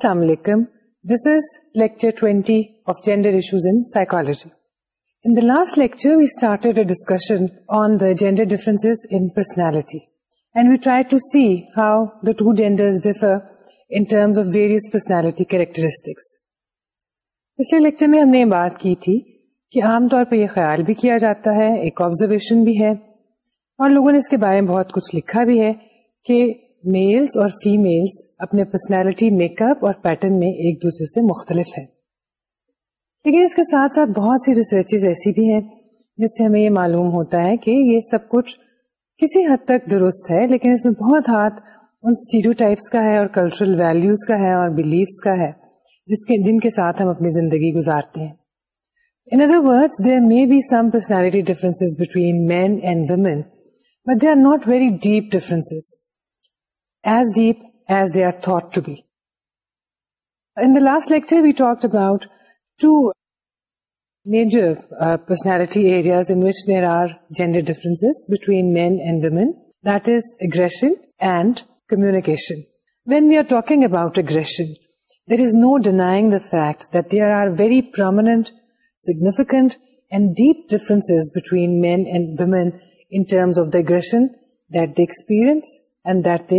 پچھلے میں ہم نے یہ بات کی تھی کہ عام طور پہ یہ خیال بھی کیا جاتا ہے ایک آبزرویشن بھی ہے اور لوگوں نے اس کے بارے میں بہت کچھ لکھا بھی ہے کہ میلز اور میلز اپنے پرسنالٹی میک اپ اور پیٹرن میں ایک دوسرے سے مختلف ہے لیکن اس کے ساتھ ساتھ بہت سی ریسرچ ایسی بھی ہیں جس سے ہمیں یہ معلوم ہوتا ہے کہ یہ سب کچھ کسی حد تک درست ہے لیکن اس میں بہت ہاتھ ان اسٹیریو ٹائپس کا ہے اور کلچرل ویلوز کا ہے اور بلیفس کا ہے جس کے جن کے ساتھ ہم اپنی زندگی گزارتے ہیں in other deep differences as deep as they are thought to be. In the last lecture, we talked about two major uh, personality areas in which there are gender differences between men and women. That is aggression and communication. When we are talking about aggression, there is no denying the fact that there are very prominent, significant, and deep differences between men and women in terms of the aggression that they experience وے ہم نے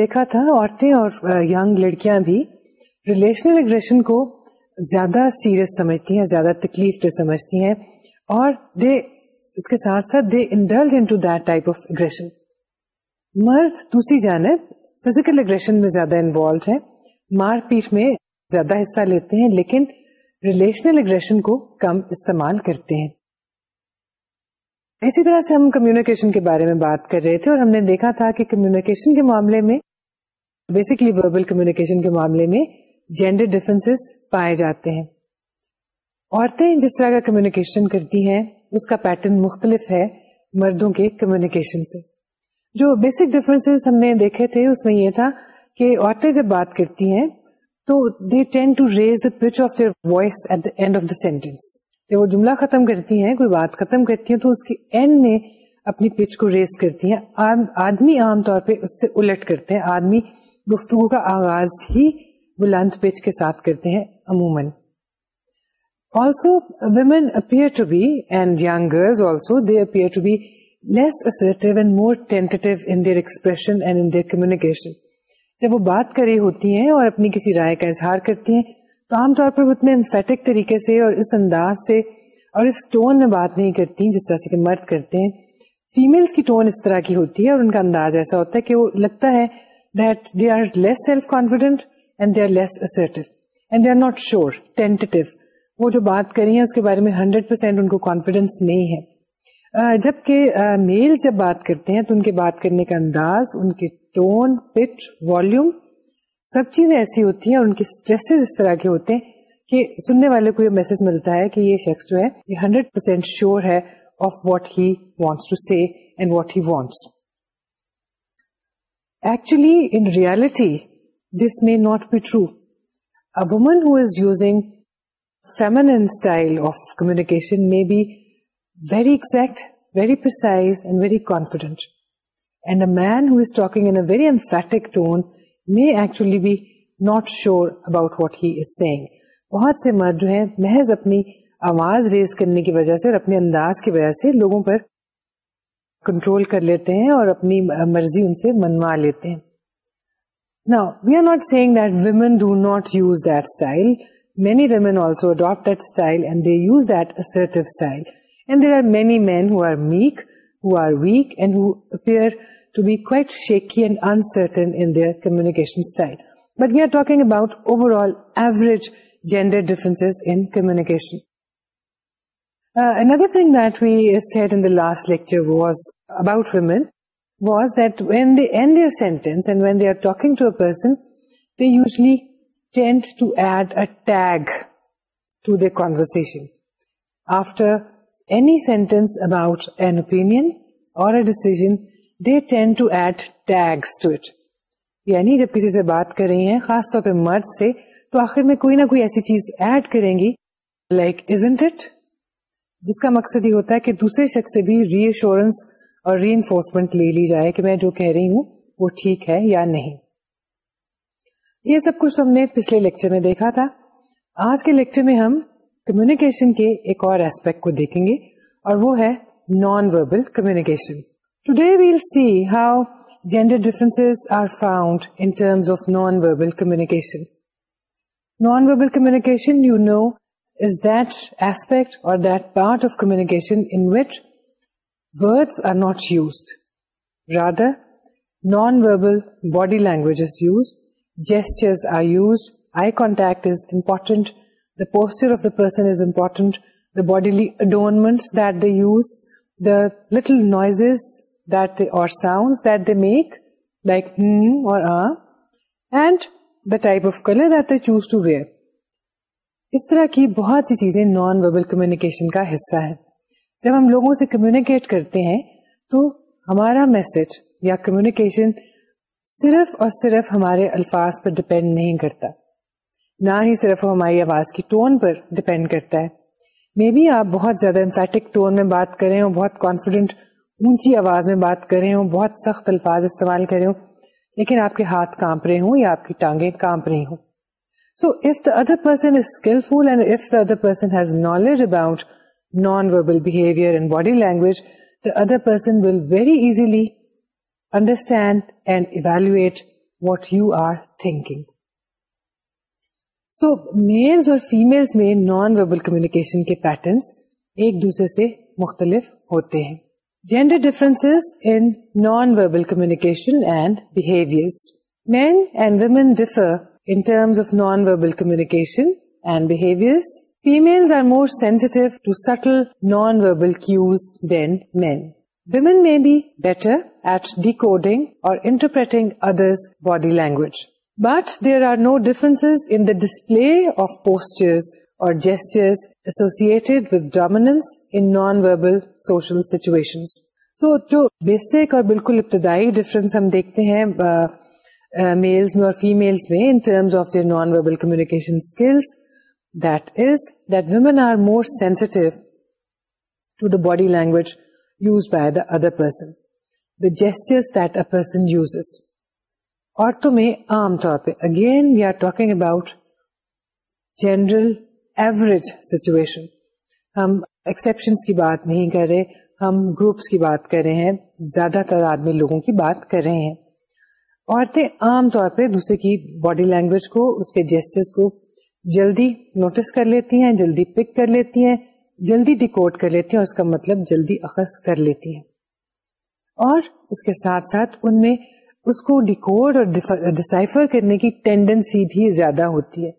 دیکھا تھا عورتیں اور یگ لڑکیاں بھی ریلیشنل اگریشن کو زیادہ سیریس سمجھتی ہیں زیادہ تکلیف دہ سمجھتی ہیں اور فزیکل اگریشن میں زیادہ ہے مار پیٹ میں زیادہ حصہ لیتے ہیں لیکن ریلیشنل اگریشن کو کم استعمال کرتے ہیں اسی طرح سے ہم کمیونیکیشن کے بارے میں بات کر رہے تھے اور ہم نے دیکھا تھا کہ کمیونیکیشن کے معاملے میں بیسکلی وربل کمیونیکیشن کے معاملے میں جینڈر ڈفرینس پائے جاتے ہیں عورتیں جس طرح کا کمیونیکیشن کرتی ہیں اس کا پیٹرن مختلف ہے مردوں کے کمیونیکیشن سے جو بیسک ڈفرینس ہم نے دیکھے تھے اس میں یہ تھا کہ عورتیں جب بات کرتی ہیں تو they tend to raise the pitch of their voice at داڈ of the sentence جب وہ جملہ ختم کرتی ہیں کوئی بات ختم کرتی ہیں تو اس کی اپنی پچ کو ریز کرتی ہیں آدمی عام طور پہ اس سے الٹ کرتے ہیں آدمی گفتگو کا آغاز ہی بلند پچ کے ساتھ کرتے ہیں عموماً also women appear to be and young girls also they appear to be less assertive and more tentative in their expression and in their communication. جب وہ بات کر رہی ہوتی ہیں اور اپنی کسی رائے کا اظہار کرتی ہیں تو عام طور پر وہ اتنے امفیٹک طریقے سے اور اس انداز سے اور اس ٹون میں بات نہیں کرتی جس طرح سے کہ مرد کرتے ہیں فیملس کی ٹون اس طرح کی ہوتی ہے اور ان کا انداز ایسا ہوتا ہے کہ وہ لگتا ہے that they are less self confident and they are less assertive and they are not sure tentative وہ جو بات کری ہیں اس کے بارے میں ہنڈریڈ پرسینٹ ان کو کانفیڈینس نہیں ہے جبکہ میل جب بات کرتے ہیں تو ان کے بات کرنے کا انداز ان کے ٹون پچ والیوم سب چیزیں ایسی ہوتی ہیں اور ان کے اسٹریسز اس طرح کے ہوتے ہیں کہ سننے والے کو یہ میسج ملتا ہے کہ یہ شخص جو ہے یہ ہنڈریڈ پرسینٹ شیور ہے of what he wants to see and what he wants actually in reality this may not be true a woman is using feminine style of communication may be very exact, very precise and very confident. And a man who is talking in a very emphatic tone may actually be not sure about what he is saying. بہت سے مرد جو ہیں محض اپنی آواز raise کرنے کی وجہ سے اور اپنے انداز کی وجہ سے لوگوں پر کنٹرول کر لیتے ہیں اور اپنی مرضی ان سے منوا لیتے ہیں نا we are not saying that women do not use that style many women also adapt that style and they use that style And there are many men who are meek, who are weak, and who appear to be quite shaky and uncertain in their communication style. But we are talking about overall average gender differences in communication. Uh, another thing that we said in the last lecture was about women, was that when they end their sentence and when they are talking to a person, they usually tend to add a tag to their conversation. After any sentence about an opinion or a decision, they tend to to add tags it. یعنی جب کسی سے بات کر رہی ہیں خاص طور پہ مرد سے تو آخر میں کوئی نہ کوئی ایسی چیز ایڈ کریں گی لائک ازنٹ اٹ جس کا مقصد یہ ہوتا ہے کہ دوسرے شخص سے بھی ری ایشورنس اور ری انفورسمنٹ لے لی جائے کہ میں جو کہہ رہی ہوں وہ ٹھیک ہے یا نہیں یہ سب کچھ ہم نے پچھلے لیکچر میں دیکھا تھا آج کے لیکچر میں ہم کمیونیکیشن کے ایک اور ایسپیکٹ کو دیکھیں گے اور وہ ہے non verbal communication today we'll see how gender difference are found in terms of non verbal communication non verbal communication you know is that aspect or that part of communication in which words are not used rather non verbal body language is use gestures are use eye contact is important the posture of the person is important the hmm or use the little type or type of colour choose to wear اس طرح کی بہت سی چیزیں non verbal communication کا حصہ ہے جب ہم لوگوں سے کمیونیکیٹ کرتے ہیں تو ہمارا میسج یا کمیونیکیشن صرف اور صرف ہمارے الفاظ پر ڈپینڈ نہیں کرتا نہ ہی صرف ہماری آواز کی ٹون پر ڈپینڈ کرتا ہے مے بی آپ بہت زیادہ انتک ٹون میں بات کر رہے ہوں بہت کانفیڈینٹ اونچی آواز میں بات کر رہے ہوں بہت سخت الفاظ استعمال کرے ہوں لیکن آپ کے ہاتھ کانپ رہے ہوں یا آپ کی ٹانگیں کانپ رہی ہوں so if the other person is skilful and if the other person has knowledge about non verbal behaviour and body language the other person will very easily understand and evaluate what you are thinking so males or female میں non verbal communication کے patterns ایک دوسرے سے مختلف ہوتے ہیں gender difference in non verbal communication and behaviour men and women differ in terms of non verbal communication and behaviour female are more sensitive to subtle non verbal cues than men women may be better at decoding or interpreting others body language but there are no difference in the display of postures or gestures associated with dominance in non verbal social situations so جو basic اور بالکل ابتدائی difference ہم دیکھتے ہیں meals میں اور females میں non verbal communication skills that is that women are more sensitive to the body language use by the other person the gesture person use is عورتوں میں عام طور پہ again we are talking about general average situation ہم کی بات نہیں کر رہے ہم گروپس کی بات کر رہے ہیں زیادہ تر آدمی لوگوں کی بات کر رہے ہیں عورتیں عام طور پہ دوسرے کی باڈی لینگویج کو اس کے جیسٹس کو جلدی نوٹس کر لیتی ہیں جلدی پک کر لیتی ہیں جلدی ڈیکوڈ کر لیتی ہیں اور اس کا مطلب جلدی اخذ کر لیتی ہیں اور اس کے ساتھ ساتھ ان میں اس کو ڈیکوڈ اور ڈسائفر uh, کرنے کی ٹینڈنسی بھی زیادہ ہوتی ہے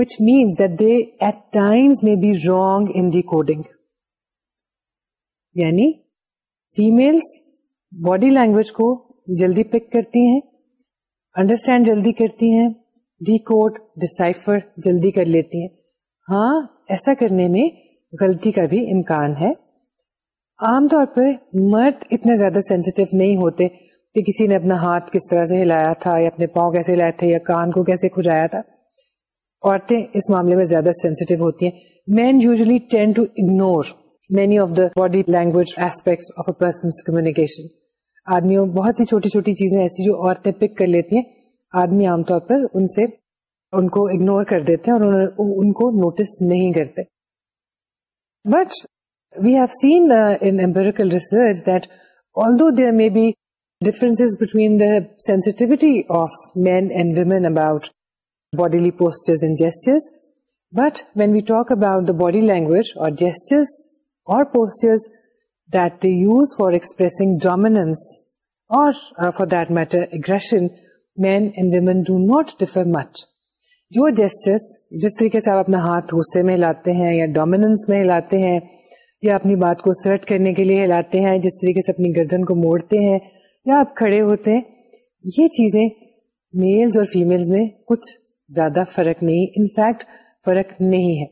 which means that they at may be in یعنی باڈی لینگویج کو جلدی پک کرتی ہیں انڈرسٹینڈ جلدی کرتی ہیں ڈیکوڈ ڈسائفر جلدی کر لیتی ہیں ہاں ایسا کرنے میں غلطی کا بھی امکان ہے عام طور پر مرد اتنے زیادہ سینسیٹیو نہیں ہوتے کہ کسی نے اپنا ہاتھ کس طرح سے ہلایا تھا یا اپنے پاؤں کیسے ہلایا تھے یا کان کو کیسے کھجایا تھا عورتیں اس معاملے میں زیادہ ہوتی ہیں men usually tend to ignore many of of the body language a communication آدمیوں بہت سی چھوٹی چھوٹی چیزیں ایسی جو عورتیں پک کر لیتی ہیں آدمی عام طور پر ان سے ان کو اگنور کر دیتے ہیں اور ان کو نوٹس نہیں کرتے but we have seen empirical research that although men between the sensitivity of men and gestures. About when we but when we talk about the body language or that that use use for expressing dominance or for that matter aggression men and women do not differ much جو gestures جس طریقے سے آپ اپنا ہاتھ غصے میں ہلاتے ہیں یا ڈومیننس میں ہلاتے ہیں یا اپنی بات کو سرٹ کرنے کے لیے ہلاتے ہیں جس طریقے سے اپنی گردن کو موڑتے ہیں یا آپ کھڑے ہوتے ہیں یہ چیزیں میلز اور فیملز میں کچھ زیادہ فرق نہیں ان فرق نہیں ہے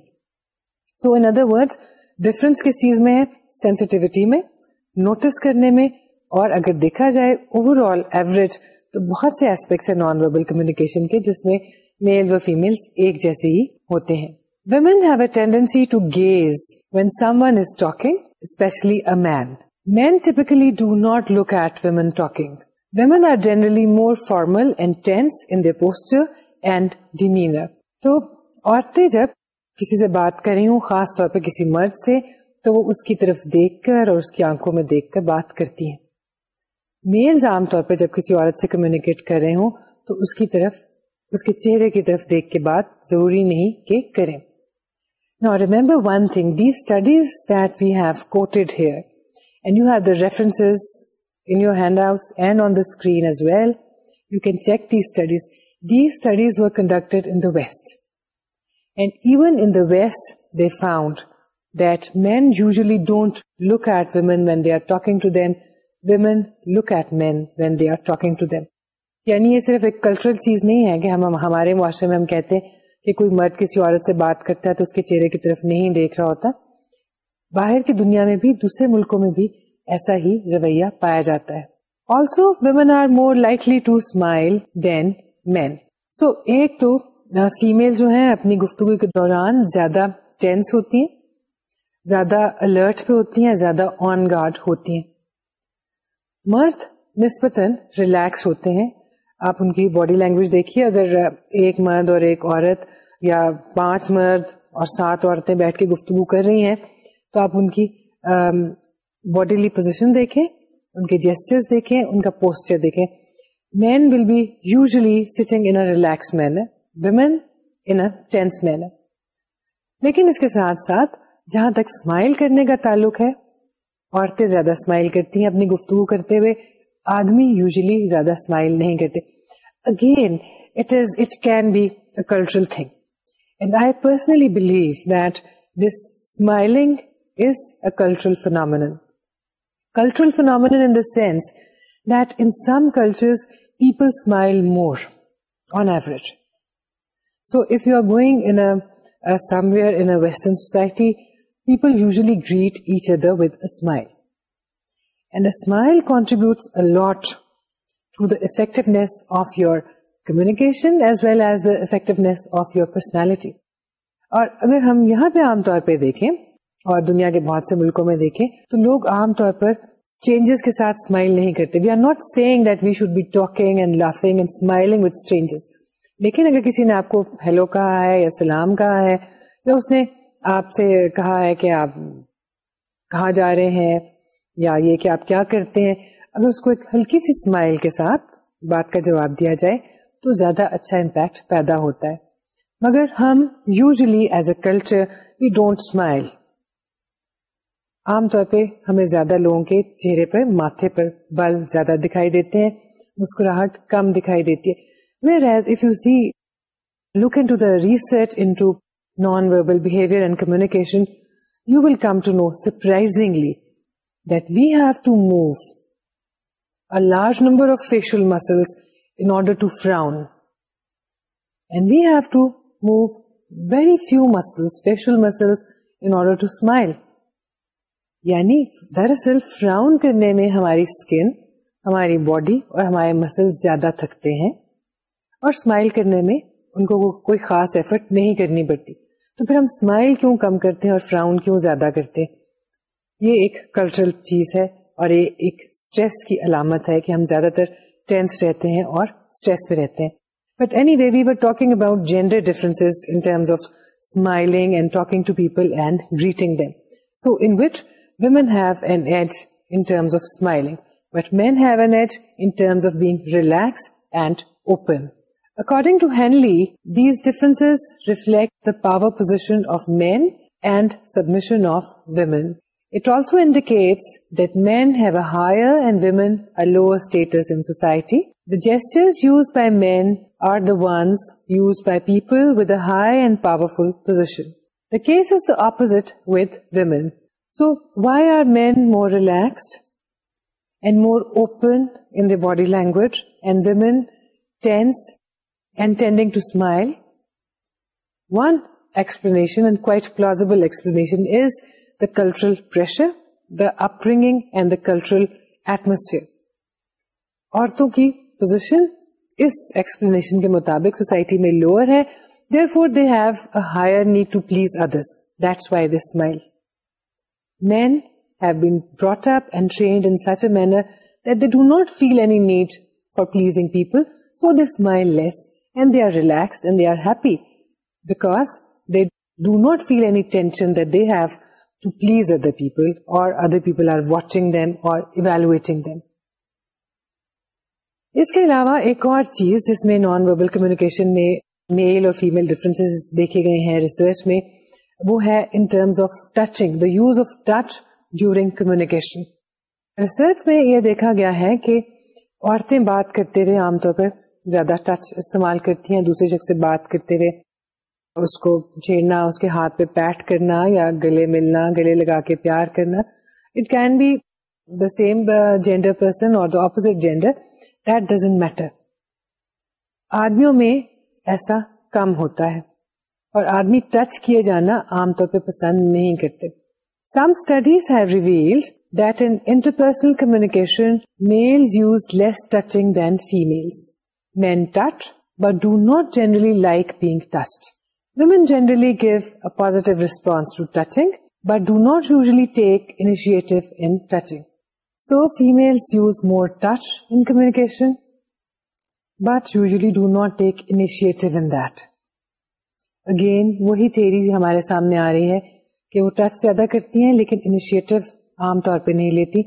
سو ادر ورڈ ڈفرنس کس چیز میں ہے سینسٹیوٹی میں نوٹس کرنے میں اور اگر دیکھا جائے اوور آل ایوریج تو بہت سے ایسپیکٹس ہیں نان وربل کمیونیکیشن کے جس میں میلز اور فیمل ایک جیسے ہی ہوتے ہیں women have a tendency to gaze when someone is talking especially a man men typically do not look at women talking women are generally more formal and demure تو عورتیں جب کسی سے بات کر رہی ہوں خاص طور پہ کسی مرد سے تو وہ اس کی طرف دیکھ کر اور اس کی آنکھوں میں دیکھ کر بات کرتی ہیں میلز عام طور پہ جب کسی عورت سے کمیونیکیٹ کر رہے ہوں تو اس کی طرف اس کے چہرے کی طرف دیکھ کے بات ضروری نہیں کہ کریں نا remember one thing the studies that we have quoted here صرف ایک کلچرل چیز نہیں ہے کہ ہم ہمارے معاشرے میں ہم کہتے ہیں کہ کوئی مرد کسی عورت سے بات کرتا ہے تو اس کے چہرے کی طرف نہیں دیکھ رہا ہوتا باہر کی دنیا میں بھی دوسرے ملکوں میں بھی ایسا ہی رویہ پایا جاتا ہے also women are more likely to smile than men so ایک تو فیمل جو ہیں اپنی گفتگو کے دوران زیادہ ٹینس ہوتی ہیں زیادہ الرٹ پہ ہوتی ہیں زیادہ آن گارڈ ہوتی ہیں مرد نسبتاً ریلیکس ہوتے ہیں آپ ان کی باڈی لینگویج دیکھیے اگر ایک مرد اور ایک عورت یا پانچ مرد اور سات عورتیں بیٹھ کے گفتگو کر رہی ہیں تو آپ ان کی باڈیلی پوزیشن دیکھیں ان کے دیکھیں ان کا پوسچر دیکھیں men will be usually in tense men لیکن اس کے ساتھ ساتھ جہاں تک اسمائل کرنے کا تعلق ہے عورتیں زیادہ اسمائل کرتی ہیں اپنی گفتگو کرتے ہوئے آدمی یوزلی زیادہ اسمائل نہیں کرتے again it is it can be cultural thing and I personally believe that this smiling ل phenomenon cultural phenomenal in the sense that in people smile more on average so if you are going in um where western society people usually greet each other with smile and smile contribute a effectiveness of your communication as well as the effectiveness of your personality اور اگر ہم یہاں پہ عام طور پہ دیکھیں اور دنیا کے بہت سے ملکوں میں دیکھیں تو لوگ عام طور پر اسٹرینجرس کے ساتھ اسمائل نہیں کرتے we are not seeing that we should be talking and laughing and smiling with strangers لیکن اگر کسی نے آپ کو ہیلو کہا ہے یا سلام کہا ہے یا اس نے آپ سے کہا ہے کہ آپ کہاں جا رہے ہیں یا یہ کہ آپ کیا کرتے ہیں اگر اس کو ایک ہلکی سی اسمائل کے ساتھ بات کا جواب دیا جائے تو زیادہ اچھا امپیکٹ پیدا ہوتا ہے مگر ہم usually as a culture we don't smile عام طور پہ ہمیں زیادہ لوگوں کے چہرے پر ماتھے پر بل زیادہ دکھائی دیتے ہیں مسکراہٹ کم دکھائی دیتی ہے whereas if you see look in research into non verbal behaviour and communication you will come to know surprisingly that we have to move a large number of facial muscles in order to frown and we have to move very few muscles facial muscles in order to smile یعنی دراصل فراؤن کرنے میں ہماری skin ہماری body اور ہمارے مسل زیادہ تھکتے ہیں اور اسمائل کرنے میں ان کو کوئی خاص ایفرٹ نہیں کرنی پڑتی تو پھر ہم اسمائل کیوں کم کرتے ہیں اور فراؤن کیوں زیادہ کرتے ہیں یہ ایک کلچرل چیز ہے اور یہ ایک اسٹریس کی علامت ہے کہ ہم زیادہ تر ٹینس رہتے ہیں اور اسٹریس میں رہتے ہیں but anyway we we've talking about gender difference of smiling and talking to people and so in which women have and at of smiling but men have and at of relax and open according to Henley these difference reflected submission of women it also indicate that men have a higher and women lower status the gesture with and power full position the case is داپوزٹ with women so why are men more relaxed and more open in the body language and women tense and tending to smile one explanation plausible explanation is the cultural pressure the upbringing and the cultural atmosphere عورتوں کی position اس explanation کے مطابق society میں lower ہے therefore they have higher need to please other that's why the smile other people people or other people are watching اس کے علاوہ ایک اور چیز جس میں نان وربل کمیونیکیشن میں میل اور فیمل ڈفرینس دیکھے گئے ہیں ریسرچ میں وہ ہے in terms of touching the use of touch during communication research میں یہ دیکھا گیا ہے کہ عورتیں بات کرتے ہوئے عام طور پر زیادہ ٹچ استعمال کرتی ہیں دوسرے شخص سے بات کرتے ہوئے اس کو چھیڑنا اس کے ہاتھ پہ پیٹ کرنا یا گلے ملنا گلے لگا کے پیار کرنا it can be the same gender person or the opposite gender that doesn't matter آدمیوں میں ایسا کم ہوتا ہے اور آدمی ٹچ کیے جانا عام طور پہ پسند نہیں کرتے some studies have revealed that interpersonal communication male use less touching than female men touch but do not generally like being touch women generally give a positive response to touching but do not usually take in touching so females use more touch in communication but usually do not take in that again وہی theory ہمارے سامنے آ رہی ہے کہ وہ touch زیادہ کرتی ہیں لیکن انیشیٹو عام طور پہ نہیں لیتی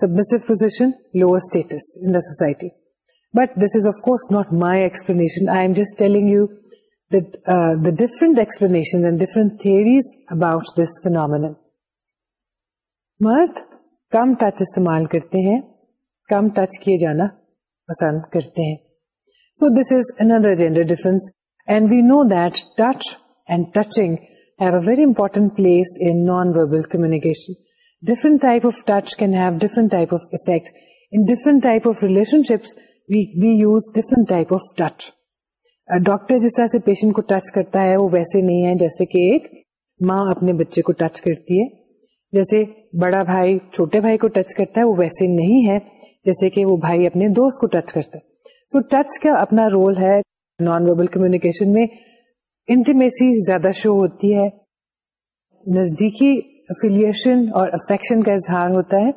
submissive position lower status in the society but this is of course not my explanation I am just telling you the different explanation and different theories about this phenomenal مرد کم ٹچ استعمال کرتے ہیں کم ٹچ کیے جانا پسند کرتے ہیں so this is another gender difference and we know that touch and touching have a very important place communication different of touch can have differentiate different relationships different doctor جس طرح سے پیشنٹ کو touch کرتا ہے وہ ویسے نہیں ہے جیسے کہ ایک ماں اپنے بچے کو ٹچ کرتی ہے جیسے بڑا بھائی چھوٹے بھائی کو ٹچ کرتا ہے وہ ویسے نہیں ہے جیسے کہ وہ بھائی اپنے دوست کو ٹچ کرتا ہے سو ٹچ کا اپنا رول ہے نان وربل کمیونیکیشن میں انٹیمیسی زیادہ شو ہوتی ہے نزدیکی افیلیشن اور افیکشن کا اظہار ہوتا ہے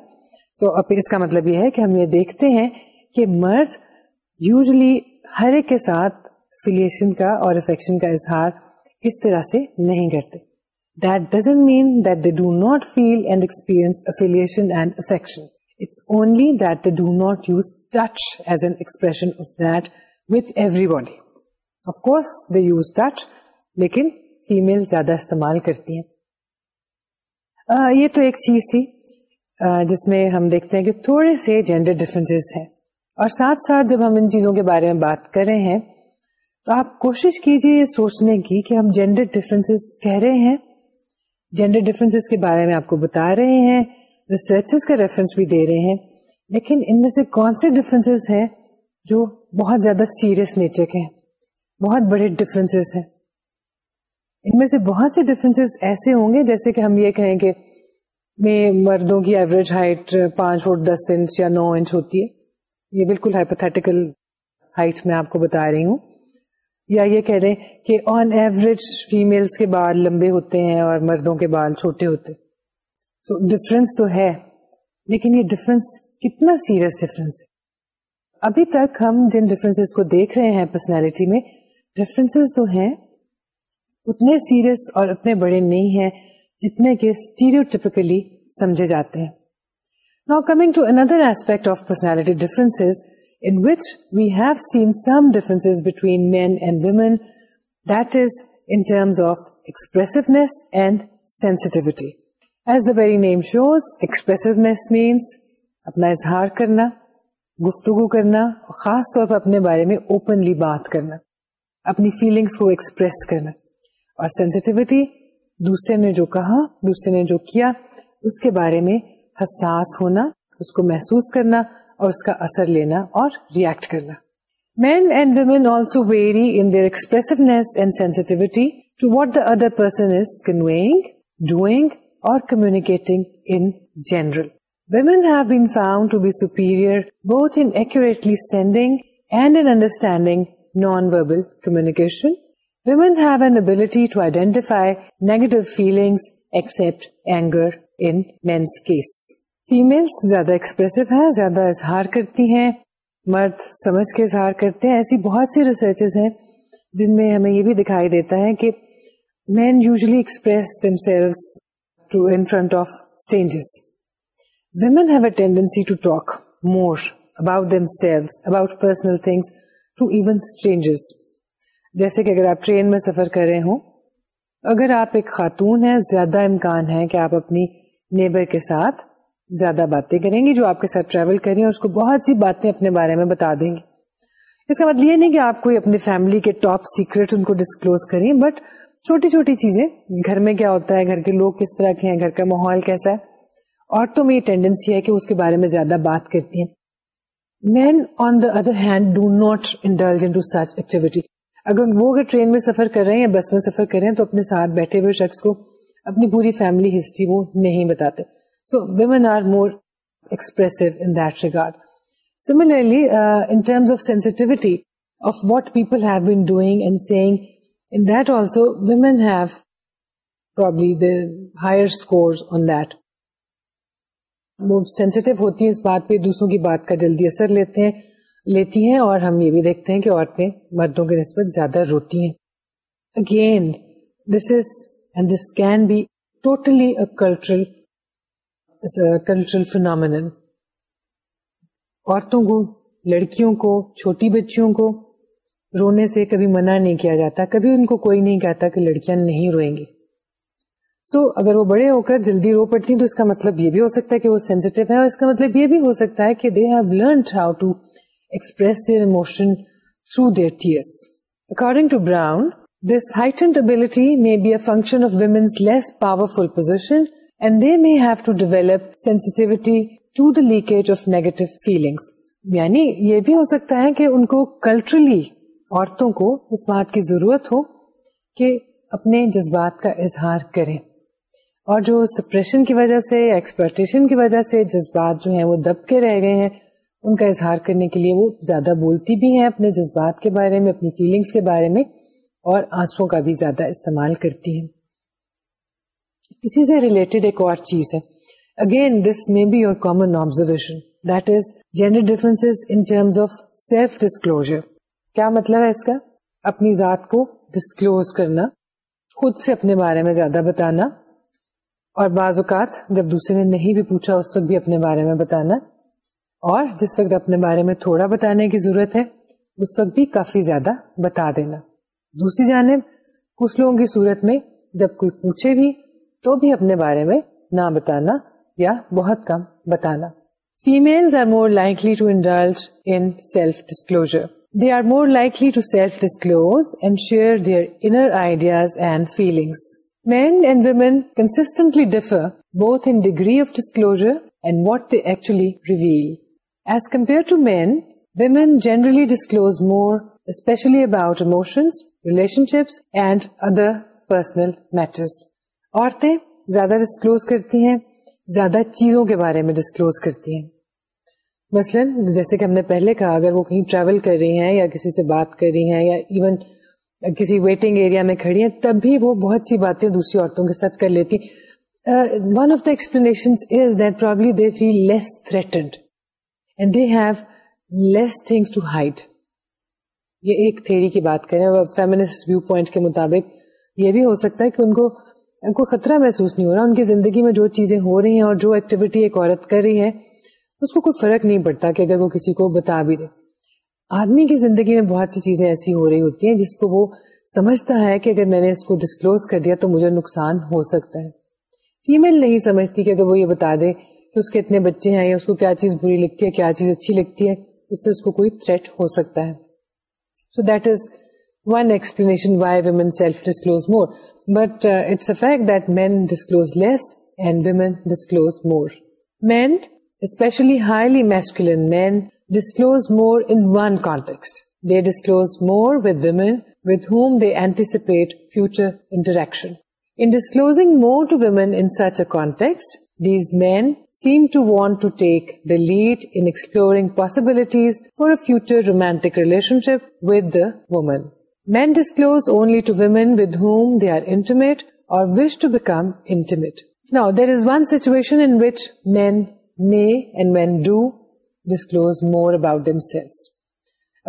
سو so, اس کا مطلب یہ ہے کہ ہم یہ دیکھتے ہیں کہ مرد یوزلی ہر ایک کے ساتھ افیلیشن کا اور افیکشن کا اظہار اس طرح سے نہیں کرتے that doesn't mean that they do not feel and experience affiliation and affection it's only that they do not use touch as an expression of that with every body of course they use لیکن female زیادہ استعمال کرتی ہیں یہ تو ایک چیز تھی جس میں ہم دیکھتے ہیں کہ تھوڑے سے جینڈر ڈفرینسز ہیں اور ساتھ ساتھ جب ہم ان چیزوں کے بارے میں بات کر رہے ہیں تو آپ کوشش کیجیے سوچنے کی کہ ہم جینڈر ڈفرینسز کہہ رہے ہیں جینڈر ڈفرینسز کے بارے میں آپ کو بتا رہے ہیں ریسرچز کا ریفرنس بھی دے رہے ہیں لیکن ان میں سے کون سے ڈفرینسز ہیں جو بہت زیادہ سیریس نیچر کے ہیں بہت بڑے ڈفرینس ہیں ان میں سے بہت سے ڈفرینس ایسے ہوں گے جیسے کہ ہم یہ کہیں کہ میں مردوں کی ایوریج ہائٹ پانچ فٹ دس انچ یا نو انچ ہوتی ہے یہ بالکل ہائپوتھیٹیکل ہائٹ میں آپ کو بتا رہی ہوں یا یہ کہہ رہے کہ آن ایوریج فیملس کے بال لمبے ہوتے ہیں اور مردوں کے بال چھوٹے ہوتے سو so, ڈفرینس تو ہے لیکن یہ ڈفرینس کتنا سیریس ڈفرینس ہے ابھی تک ہم جن ڈفرینس کو دیکھ رہے ہیں پرسنالٹی میں ڈفرنس تو ہیں اتنے سیریس اور اتنے بڑے نہیں ہیں جتنے کہ اسٹیریوٹیپیکلی سمجھے جاتے ہیں نا coming to another aspect of personality in which we have seen some difference between men and women that is in terms of expressiveness and sensitivity as the very name shows expressiveness means اپنا اظہار کرنا گفتگو کرنا خاص طور پر اپنے بارے میں اوپنلی بات کرنا اپنی فیلنگس کو ایکسپریس کرنا اور سینسٹیوٹی دوسرے نے جو کہا دوسرے نے جو کیا اس کے بارے میں حساس ہونا اس کو محسوس کرنا اور اس کا اثر لینا اور ریئیکٹ کرنا men and women also very in their and sensitivity to the other person is knowing doing or communicating in general women have been found to be ویمنڈر بہت sending and and understanding non verbal communication women have an ability to identify negative feelings except anger express ہے زیادہ اظہار کرتی ہیں مرد سمجھ کے اظہار کرتے ہیں ایسی بہت سی ریسرچ ہیں جن میں ہمیں یہ بھی دکھائی دیتا ہے کہ men usually express themselves of strange women have a tendency to talk more about themselves about personal things to even جرس جیسے کہ اگر آپ ٹرین میں سفر کر رہے ہوں اگر آپ ایک خاتون ہیں زیادہ امکان ہے کہ آپ اپنی نیبر کے ساتھ زیادہ باتیں کریں گی جو آپ کے ساتھ ٹریول کریں اس کو بہت سی باتیں اپنے بارے میں بتا دیں گی اس کا مطلب یہ نہیں کہ آپ کوئی اپنی فیملی کے ٹاپ سیکرٹ ان کو ڈسکلوز کریں بٹ چھوٹی چھوٹی چیزیں گھر میں کیا ہوتا ہے گھر کے لوگ کس طرح کے ہیں گھر کا ماحول کیسا ہے عورتوں میں یہ ٹینڈنسی ہے کہ اس کے بارے میں زیادہ بات کرتی ہیں men on the other hand do not indulge in such activity اگر وہ اگر ٹرین میں سفر کر رہے ہیں یا بس میں سفر کر رہے ہیں تو اپنے ساتھ بیٹھے ہوئے شخص کو اپنی پوری فیملی ہسٹری وہ نہیں بتاتے so women are more expressive in that regard similarly in terms of sensitivity of what people have been doing and seeing in that also women have probably the higher score on that وہ sensitive ہوتی ہیں اس بات پہ دوسروں کی بات کا جلدی اثر لیتے ہیں لیتی ہیں اور ہم یہ بھی دیکھتے ہیں کہ عورتیں مردوں کے نسبت زیادہ روتی ہیں again this is and this can be totally cultural cultural phenomenon عورتوں کو لڑکیوں کو چھوٹی بچیوں کو رونے سے کبھی منع نہیں کیا جاتا کبھی ان کو کوئی نہیں کہتا کہ لڑکیاں نہیں روئیں گی سو so, اگر وہ بڑے ہو کر جلدی رو پڑتی ہیں تو اس کا مطلب یہ بھی ہو سکتا ہے کہ وہ سینسٹیو ہے اور اس کا مطلب یہ بھی ہو سکتا ہے کہ they have learned how to express their through their tears according to Brown this height ability ability may be a function of women's less powerful position and they may have to develop leakage of negative feelings یعنی یہ بھی ہو سکتا ہے کہ ان کو culturally عورتوں کو اس بات کی ضرورت ہو کہ اپنے جذبات کا اظہار کریں اور جو سپریشن کی وجہ سے ایکسپلٹیشن کی وجہ سے جذبات جو ہیں وہ دب کے رہ گئے ہیں ان کا اظہار کرنے کے لیے وہ زیادہ بولتی بھی ہیں اپنے جذبات کے بارے میں اپنی فیلنگس کے بارے میں اور آنسو کا بھی زیادہ استعمال کرتی ہیں اسی سے ریلیٹڈ ایک اور چیز ہے again this may be your common observation that is gender difference of self disclosure کیا مطلب ہے اس کا اپنی ذات کو ڈسکلوز کرنا خود سے اپنے بارے میں زیادہ بتانا اور بعض اوقات جب دوسرے نے نہیں بھی پوچھا اس وقت بھی اپنے بارے میں بتانا اور جس وقت اپنے بارے میں تھوڑا بتانے کی ضرورت ہے اس وقت بھی کافی زیادہ بتا دینا دوسری جانب کچھ لوگوں کی صورت میں جب کوئی پوچھے بھی تو بھی اپنے بارے میں نہ بتانا یا بہت کم بتانا female are more likely to indulge in self disclosure they are more likely to self disclose and share their inner ideas and feelings men and men, women as compare generally about about relation relationships and other personal matters عورتیں زیادہ disclose کرتی ہیں زیادہ چیزوں کے بارے میں disclose کرتی ہیں مثلاً جیسے کہ ہم نے پہلے کہا اگر وہ کہیں ٹریول کر رہی ہیں یا کسی سے بات کر رہی ہیں یا ایون کسی ویٹنگ ایریا میں کھڑی ہیں تب بھی وہ بہت سی باتیں دوسری عورتوں کے ساتھ کر لیتی one of the explanation is that probably they they feel less less threatened and have things to hide یہ ایک تھیری کی بات کریں فیمنسٹ ویو پوائنٹ کے مطابق یہ بھی ہو سکتا ہے کہ ان کو ان کو خطرہ محسوس نہیں ہو رہا ان کی زندگی میں جو چیزیں ہو رہی ہیں اور جو ایکٹیویٹی ایک عورت کر رہی ہے اس کو کوئی فرق نہیں پڑتا کہ اگر وہ کسی کو بتا بھی دے آدمی کی زندگی میں بہت سی چیزیں ایسی ہو رہی ہوتی ہیں جس کو وہ سمجھتا ہے کہ اگر میں نے اس کو ڈسکلوز کر دیا تو مجھے نقصان ہو سکتا ہے فیمل نہیں سمجھتی کہ اگر وہ یہ بتا دے کہ اس کے اتنے بچے ہیں یا اس کو کیا چیز بری لگتی ہے کیا چیز اچھی لگتی ہے اس سے اس کو کوئی تھریٹ ہو سکتا ہے so that is one explanation why women self disclose more but it's a fact that men disclose less and women disclose more men especially highly masculine men disclose more in one context. They disclose more with women with whom they anticipate future interaction. In disclosing more to women in such a context, these men seem to want to take the lead in exploring possibilities for a future romantic relationship with the woman. Men disclose only to women with whom they are intimate or wish to become intimate. Now, there is one situation in which men may and men do disclose more selves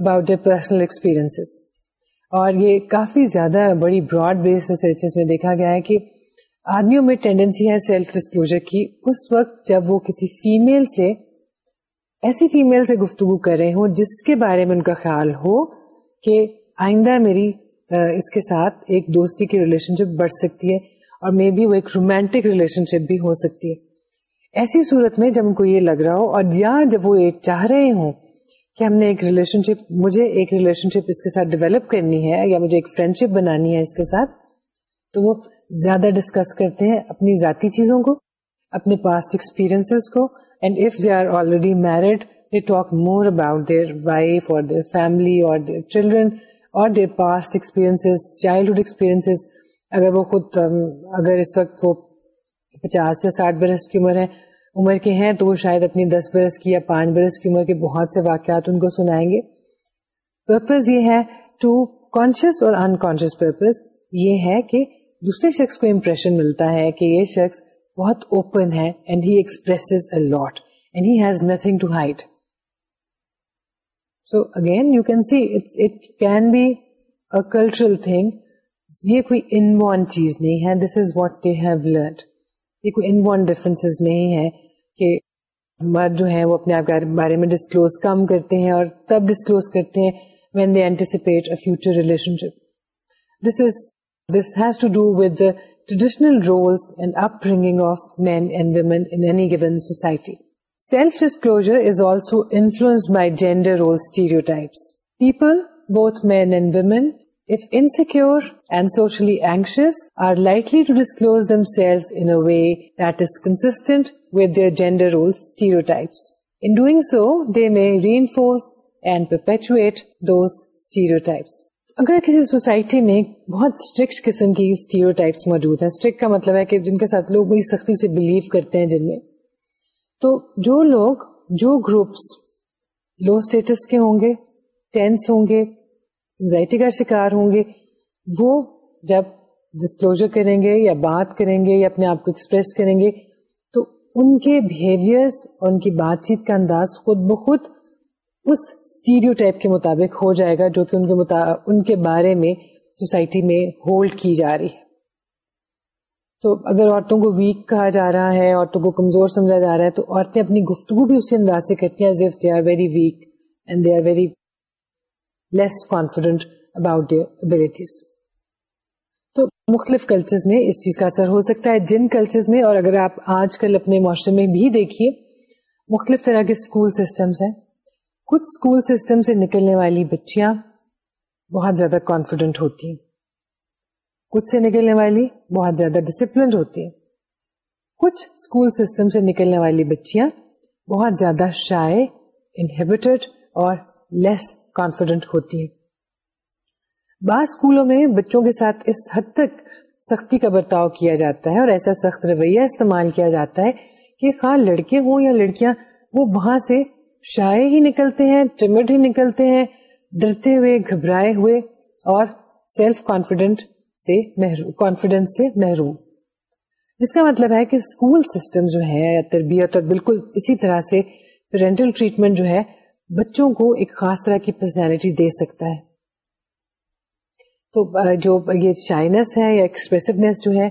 about personal experience اور یہ کافی زیادہ بڑی broad base research میں دیکھا گیا ہے کہ آدمیوں میں ٹینڈنسی ہے سیلف ڈسکلوجر کی اس وقت جب وہ کسی فیمل سے ایسی فیمیل سے گفتگو کر رہے ہوں جس کے بارے میں ان کا خیال ہو کہ آئندہ میری اس کے ساتھ ایک دوستی کی ریلیشن شپ بڑھ سکتی ہے اور مے بی وہ ایک رومانٹک ریلیشن شپ بھی ہو سکتی ہے ایسی صورت میں جب ان کو یہ لگ رہا ہو اور یا جب وہ یہ چاہ رہے ہوں کہ ہم نے ایک ریلیشن شپ مجھے ایک ریلیشن شپ اس کے ساتھ ڈیولپ کرنی ہے یا مجھے ایک فرینڈ شپ بنانی ہے اس کے ساتھ تو وہ زیادہ ڈسکس کرتے ہیں اپنی ذاتی چیزوں کو اپنے پاسٹ ایکسپیرینس کو and if they are already married they talk more about their wife or their family or their children or their past experience childhood experience اگر وہ خود اگر اس وقت وہ پچاس یا ساٹھ برس کی عمر ہے عمر کے ہیں تو وہ شاید اپنی دس برس کی یا پانچ برس کی عمر کے بہت سے واقعات ان کو سنائیں گے پرپز یہ ہے ٹو کانشیس اور انکانشیس پرپز یہ ہے کہ دوسرے شخص کو امپریشن ملتا ہے کہ یہ شخص بہت اوپن ہے and he express lot and has nothing to hide so again you can see it can be a cultural thing یہ کوئی ان چیز نہیں ہے this is what they have یہ کوئی انبورن ڈفرینس نہیں ہے کہ مرد جو ہیں وہ اپنے آپ کے بارے میں ڈسکلوز کم کرتے ہیں اور تب ڈسکلوز کرتے ہیں when they anticipate a future relationship this is this has to do with traditional roles and up bringing of men and women given society self disclosure is also influence by gender role stereotypes people both men and women if insecure and socially anxious are likely to disclose themselves in a way that is consistent with their gender stereotypes in doing so the میں اگر کسی society میں بہت strict قسم کی stereotypes موجود ہیں strict کا مطلب ہے کہ جن کے ساتھ لوگ بڑی سختی سے بلیو کرتے ہیں جن میں تو جو لوگ جو گروپس لو اسٹیٹس کے ہوں گے ٹینس ہوں گے انگزائٹی کا شکار ہوں گے وہ جب ڈسکلوجر کریں گے یا بات کریں گے یا اپنے آپ کو ایکسپریس کریں گے ان کے بہیویئرس اور ان کی بات چیت کا انداز خود بخود اس اسٹیریو ٹائپ کے مطابق ہو جائے گا جو کہ ان کے ان کے بارے میں سوسائٹی میں ہولڈ کی جا رہی ہے تو اگر عورتوں کو ویک کہا جا رہا ہے عورتوں کو کمزور سمجھا جا رہا ہے تو عورتیں اپنی گفتگو بھی اسی انداز سے کرتی ہیں they they are are very very weak and less confident about their abilities تو مختلف کلچرز میں اس چیز کا اثر ہو سکتا ہے جن کلچرز میں اور اگر آپ آج کل اپنے معاشرے میں بھی دیکھیے مختلف طرح کے اسکول سسٹمس ہیں کچھ اسکول سسٹم سے نکلنے والی بچیاں بہت زیادہ کانفیڈنٹ ہوتی ہیں کچھ سے نکلنے والی بہت زیادہ ڈسپلنڈ ہوتی ہیں کچھ اسکول سسٹم سے نکلنے والی بچیاں بہت زیادہ شائع انہیبیٹڈ اور لیس کانفیڈنٹ ہوتی ہیں بعض اسکولوں میں بچوں کے ساتھ اس حد تک سختی کا برتاؤ کیا جاتا ہے اور ایسا سخت رویہ استعمال کیا جاتا ہے کہ خواہ لڑکے ہوں یا لڑکیاں وہ وہاں سے شائع ہی نکلتے ہیں چمٹ ہی نکلتے ہیں ڈرتے ہوئے گھبرائے ہوئے اور سیلف کانفیڈنٹ سے محروم کانفیڈینس سے محروم جس کا مطلب ہے کہ اسکول سسٹم جو ہے یا تربیت اور بالکل اسی طرح سے پیرنٹل ٹریٹمنٹ جو ہے بچوں کو ایک خاص طرح کی پرسنالٹی دے سکتا ہے تو جو یہ شائنس ہے یا ایکسپریسونیس جو ہے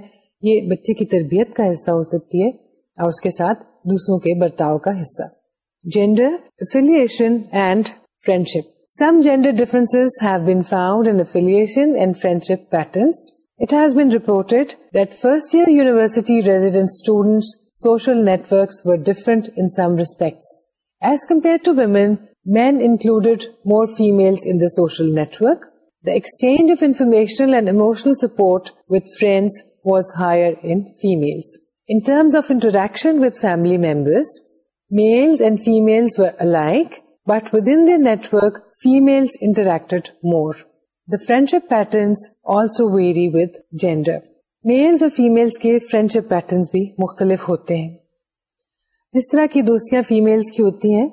یہ بچے کی تربیت کا حصہ ہو سکتی ہے اور اس کے ساتھ دوسروں کے برتاؤ کا حصہ gender affiliation and friendship some gender difference have been found in affiliation and friendship patterns it has been reported that first year university resident students social networks in some respects as compare to women men included more females in the social network the exchange of informational support with friend was higher in female of interaction but in the network female interacted more the friendship patterns also very with gender males اور females کے friendship patterns بھی مختلف ہوتے ہیں جس طرح کی دوستیاں families کی ہوتی ہیں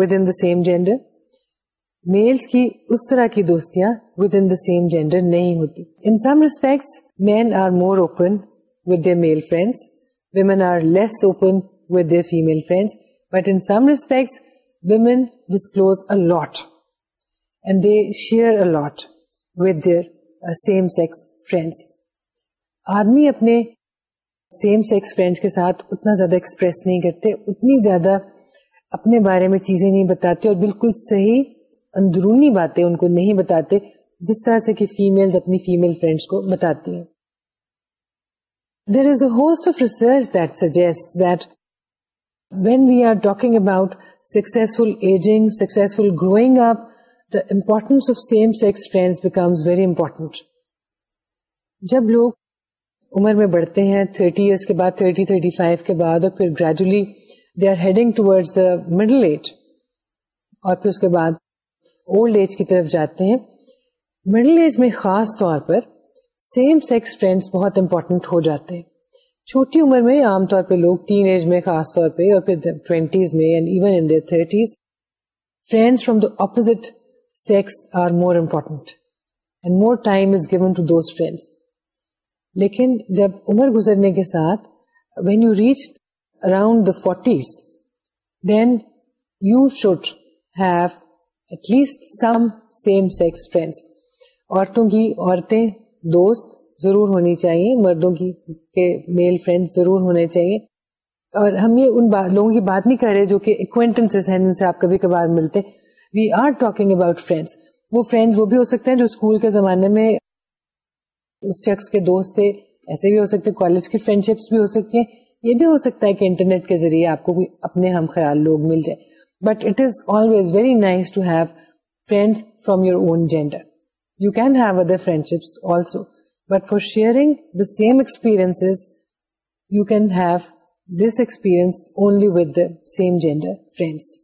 with in the same gender males کی اس طرح کی دوستیاں with in the same gender نہیں ہوتی in some respects men are more open with their male friends women are less open with their female friends but in some respects women disclose lot lot and they share with their same sex friends آدمی اپنے same sex friends کے ساتھ اتنا زیادہ express نہیں کرتے اتنی زیادہ اپنے بارے میں چیزیں نہیں بتاتے اور بالکل صحیح اندرونی باتیں ان کو نہیں بتاتے جس طرح سے کہ فیمل اپنی فیمل فرینڈس کو بتاتی ہیں there is a host of research that suggest that when we are talking about successful ageing successful growing up the importance of same sex friends becomes very important جب لوگ عمر میں بڑھتے ہیں 30 years کے بعد 30, 35 کے بعد اور پھر gradually they are heading towards the middle age اور پھر اس کے بعد اولڈ ایج کی طرف جاتے ہیں مڈل ایج میں خاص طور پر سیم سیکس فرینڈس بہت امپورٹنٹ ہو جاتے ہیں چھوٹی عمر میں عام طور پہ لوگ ٹین ایج میں خاص طور پہ اور پھر ٹوینٹیز میں and even in thirties friends the opposite sex are more important and more time is given to those friends لیکن جب عمر گزرنے کے ساتھ when you reach around the forties then you should have at least some same sex friends دوست ضرور ہونی چاہیے مردوں کی میل ضرور ہونے چاہیے اور ہم یہ ان لوگوں کی بات نہیں کر رہے جو کہ ہیں جن سے آپ کبھی کبھار ملتے we are talking about friends وہ فرینڈس وہ بھی ہو سکتے ہیں جو اسکول کے زمانے میں اس شخص کے دوست تھے ایسے بھی ہو سکتے کالج کی فرینڈ شپس بھی ہو سکتی ہیں یہ بھی ہو سکتا ہے کہ انٹرنیٹ کے ذریعے آپ کو اپنے ہم خیال لوگ مل جائے But it is always very nice to have friends from your own gender. You can have other friendships also, but for sharing the same experiences, you can have this experience only with the same gender friends.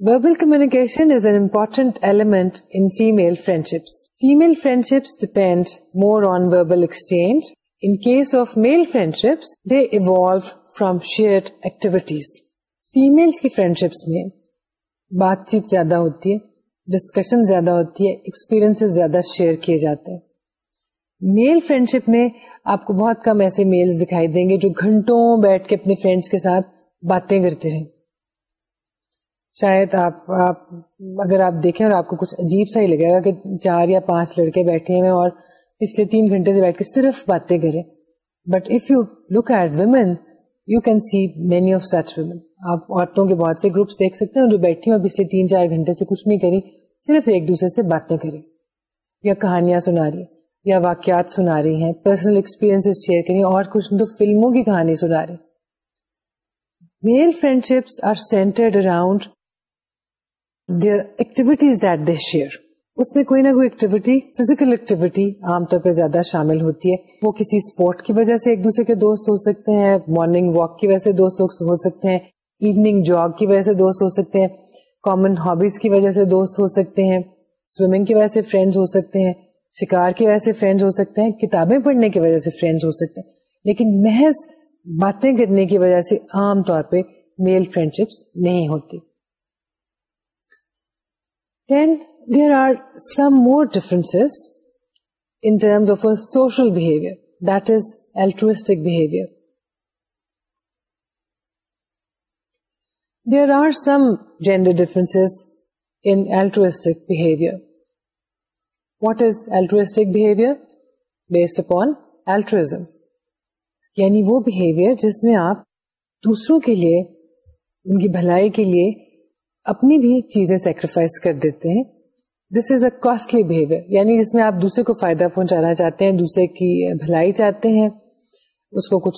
Verbal communication is an important element in female friendships. Female friendships depend more on verbal exchange. In case of male friendships, they evolve from shared activities. Females ki friendships mein بات چیت زیادہ ہوتی ہے discussion زیادہ ہوتی ہے experience زیادہ share کیے جاتے ہیں میل فرینڈ شپ میں آپ کو بہت کم ایسے میل دکھائی دیں گے جو گھنٹوں بیٹھ کے اپنے فرینڈس کے ساتھ باتیں کرتے رہیں شاید آپ آپ اگر آپ دیکھیں اور آپ کو کچھ عجیب سا ہی لگے گا کہ چار یا پانچ لڑکے بیٹھے ہیں اور پچھلے تین گھنٹے سے بیٹھ کے صرف باتیں کریں but if you look at women you can see many of such women آپ عورتوں کے بہت سے گروپس دیکھ سکتے ہیں جو بیٹھی ہوں اور پچھلے تین چار گھنٹے سے کچھ نہیں کری صرف ایک دوسرے سے باتیں کری یا کہانیاں سنا رہی یا واقعات سنا رہی ہیں پرسنل ایکسپیرینس شیئر کری اور کچھ فلموں کی کہانی سنا رہی male friendships are centred around their activities that they share اس میں کوئی نہ کوئی ایکٹیویٹی فزیکل ایکٹیویٹی عام طور پہ زیادہ شامل ہوتی ہے وہ کسی اسپورٹ کی وجہ سے ایک دوسرے کے دوست ہو سکتے ہیں مارننگ واک کی وجہ سے دوست ہو سکتے ہیں ایوننگ جاگ کی وجہ سے دوست ہو سکتے ہیں کامن ہابیز کی وجہ سے دوست ہو سکتے ہیں سوئمنگ کی وجہ سے فرینڈز ہو سکتے ہیں شکار کی وجہ سے فرینڈز ہو سکتے ہیں کتابیں پڑھنے کی وجہ سے فرینڈز ہو سکتے ہیں لیکن محض باتیں کرنے کی وجہ سے عام طور پہ میل فرینڈ شپس نہیں ہوتی there are some more differences in terms of behavior behaviour that is behavior behaviour there are some gender in altruistic behaviour what is altruistic behaviour based upon altruism یعنی وہ behaviour جس میں آپ دوسروں کے لیے ان کی بھلائی کے لیے اپنی بھی چیزیں سیکریفائس کر دیتے ہیں this is a costly behaviour یعنی جس میں آپ دوسرے کو فائدہ پہنچانا چاہتے ہیں دوسرے کی بھلائی چاہتے ہیں اس کو کچھ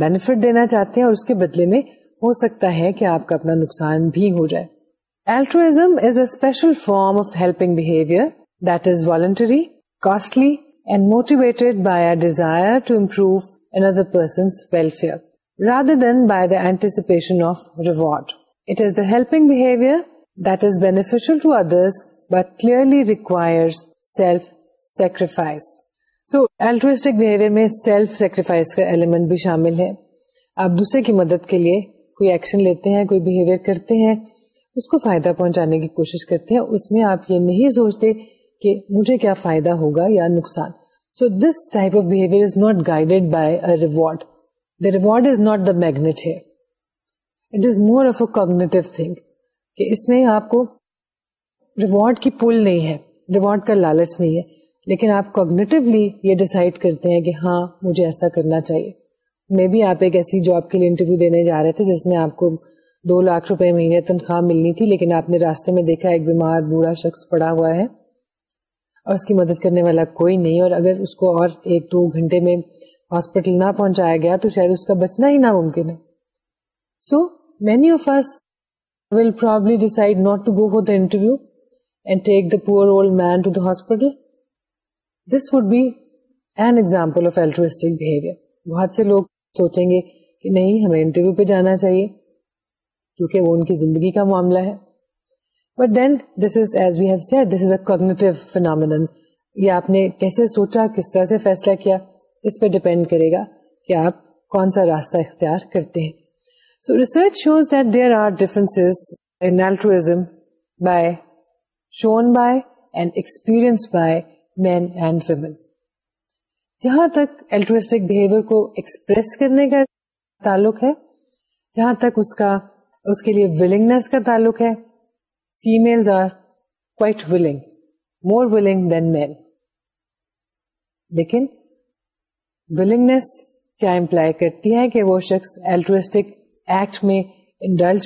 بینیفٹ دینا چاہتے ہیں اور اس کے بدلے میں ہو سکتا ہے کہ آپ کا اپنا نقصان بھی ہو جائے altruism is a special form of helping behaviour that is voluntary costly and motivated by desire to person's welfare rather welfare rather than by of of reward it is helping behaviour that is beneficial to others مدد کے لیے کوئی action لیتے ہیں اس کو فائدہ پہنچانے کی کوشش کرتے ہیں اس میں آپ یہ نہیں سوچتے کہ مجھے کیا فائدہ ہوگا یا نقصان so this type of behaviour is not guided by a reward the reward is not the magnet it is more of a cognitive thing کہ اس میں آپ کو ریوارڈ کی پل نہیں ہے ریوارڈ کا لالچ نہیں ہے لیکن آپ کوگنیٹولی یہ ڈیسائڈ کرتے ہیں کہ ہاں مجھے ایسا کرنا چاہیے میں بھی آپ ایک ایسی جاب کے لیے انٹرویو دینے جا رہے تھے جس میں آپ کو دو لاکھ روپے مہینے تنخواہ ملنی تھی لیکن آپ نے راستے میں دیکھا ایک بیمار بوڑھا شخص پڑا ہوا ہے اور اس کی مدد کرنے والا کوئی نہیں اور اگر اس کو اور ایک دو گھنٹے میں ہاسپٹل نہ پہنچایا گیا تو شاید اس کا بچنا ہی ناممکن ہے so many of will probably decide not to go for the interview بہت سے لوگ سوچیں گے کہ نہیں ہمیں انٹرویو پہ جانا چاہیے کیونکہ وہ ان کی زندگی کا معاملہ ہے but then this this is is as we have a cognitive phenomenon یہ آپ نے کیسے سوچا کس طرح سے فیصلہ کیا اس پہ ڈپینڈ کرے گا کہ آپ کون سا راستہ اختیار کرتے ہیں so research shows that there are difference in altruism by shown by and experienced by men and women. جہاں تک الٹروسٹک بہیویئر کو ایکسپریس کرنے کا تعلق ہے جہاں تک ولنگنیس کا تعلق ہے female are willing more willing than men لیکن ولنگنیس کیا کرتی ہے کہ وہ شخص الٹروسٹک ایکٹ میں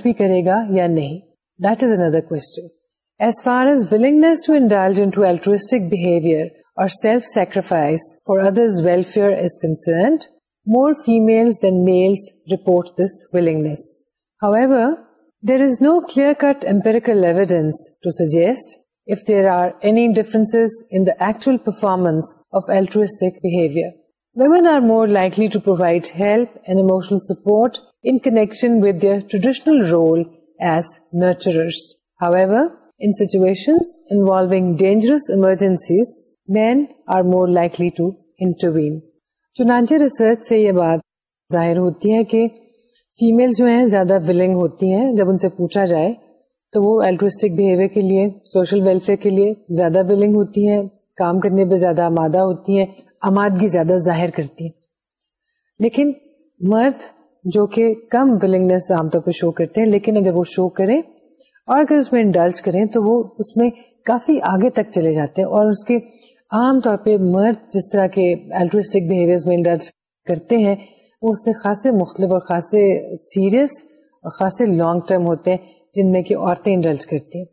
بھی کرے گا یا نہیں that is another question as far as willingness to indulge altruistic behaviour اور suggest if there are any difference in داچو performance of altruistic behaviour women are more likely to provide help and emotional support in connection with the traditional role as nurturers how In situations involving dangerous emergencies, men are more likely to intervene. یہ بات ظاہر ہوتی ہے کہ female جو ہیں جب ان سے پوچھا جائے تو وہ الٹرسٹک بہیویئر کے لیے سوشل ویلفیئر کے لیے زیادہ ولنگ ہوتی ہیں کام کرنے پہ زیادہ آمادہ ہوتی ہیں آمادگی زیادہ ظاہر کرتی ہیں لیکن مرد جو کہ کم ولنگنیس عام طور پہ شو کرتے ہیں لیکن اگر وہ شو کریں اور اگر اس میں انڈلج کریں تو وہ اس میں کافی آگے تک چلے جاتے ہیں اور اس کے عام طور پہ مرد جس طرح کے الٹرسٹک میں انڈلج کرتے ہیں وہ اس سے خاصے مختلف اور خاصے سیریس اور خاصے لانگ ٹرم ہوتے ہیں جن میں کہ عورتیں انڈلج کرتی ہیں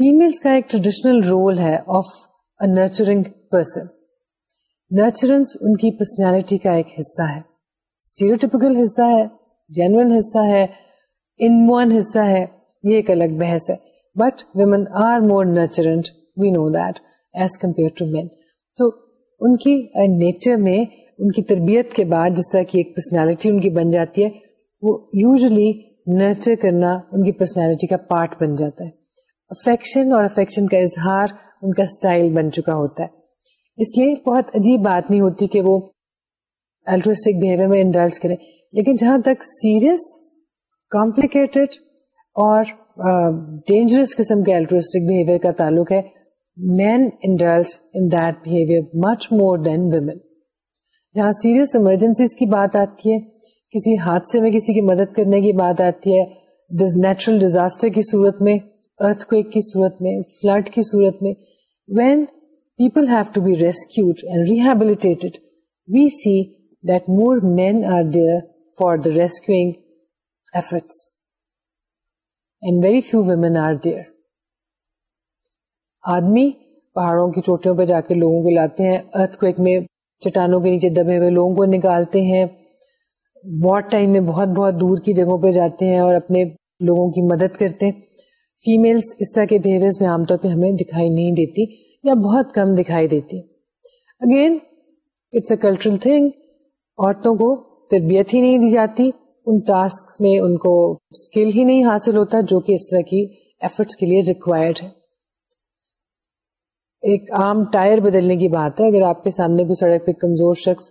فیملس کا ایک ٹریڈیشنل رول ہے آف نرچرنگ پرسن نرچرنس ان کی پرسنالٹی کا ایک حصہ ہے اسٹیریوٹیپکل حصہ ہے حصہ ہے انمون حصہ ہے یہ ایک الگ بحث ہے but women are more nurturant we know that as compare to men تو ان کی نیچر uh, میں ان کی تربیت کے بعد جس طرح کی ایک پرسنالٹی ان کی بن جاتی ہے وہ یوزلی نیچر کرنا ان کی پرسنالٹی کا پارٹ بن جاتا ہے افیکشن اور افیکشن کا اظہار ان کا اسٹائل بن چکا ہوتا ہے اس لیے بہت عجیب بات نہیں ہوتی کہ وہ الٹرسٹک بہیویئر میں انڈلس کریں لیکن جہاں تک سیریس کمپلیکیٹڈ اور ڈینجرس قسم کے الٹرسٹک بہیویئر کا تعلق ہے men indulges in that behaviour much more than women جہاں سیریس ایمرجنسیز کی بات آتی ہے کسی حادثے میں کسی کی مدد کرنے کی بات آتی ہے نیچرل ڈیزاسٹر کی صورت میں ارتھ کویک کی صورت میں فلڈ کی صورت میں when people have to be rescued and rehabilitated we see that more men are there for the rescuing efforts very few women آدمی پہاڑوں کی چوٹیوں پہ جا کے لوگوں کو لاتے ہیں ارتھ کو ایک میں چٹانوں کے نیچے دبے ہوئے لوگوں کو نکالتے ہیں واٹ ٹائم میں بہت بہت دور کی جگہوں پہ جاتے ہیں اور اپنے لوگوں کی مدد کرتے ہیں فیمل اس طرح کے بہیویئر میں عام طور پہ ہمیں دکھائی نہیں دیتی یا بہت کم دکھائی دیتی again it's a cultural thing عورتوں کو تربیت ہی نہیں دی جاتی ان ٹاسک میں ان کو اسکل ہی نہیں حاصل ہوتا جو کہ اس طرح کی ایفرٹس کے لیے ریکوائرڈ ہے ایک عام ٹائر بدلنے کی بات ہے اگر آپ کے سامنے کوئی سڑک پہ کمزور شخص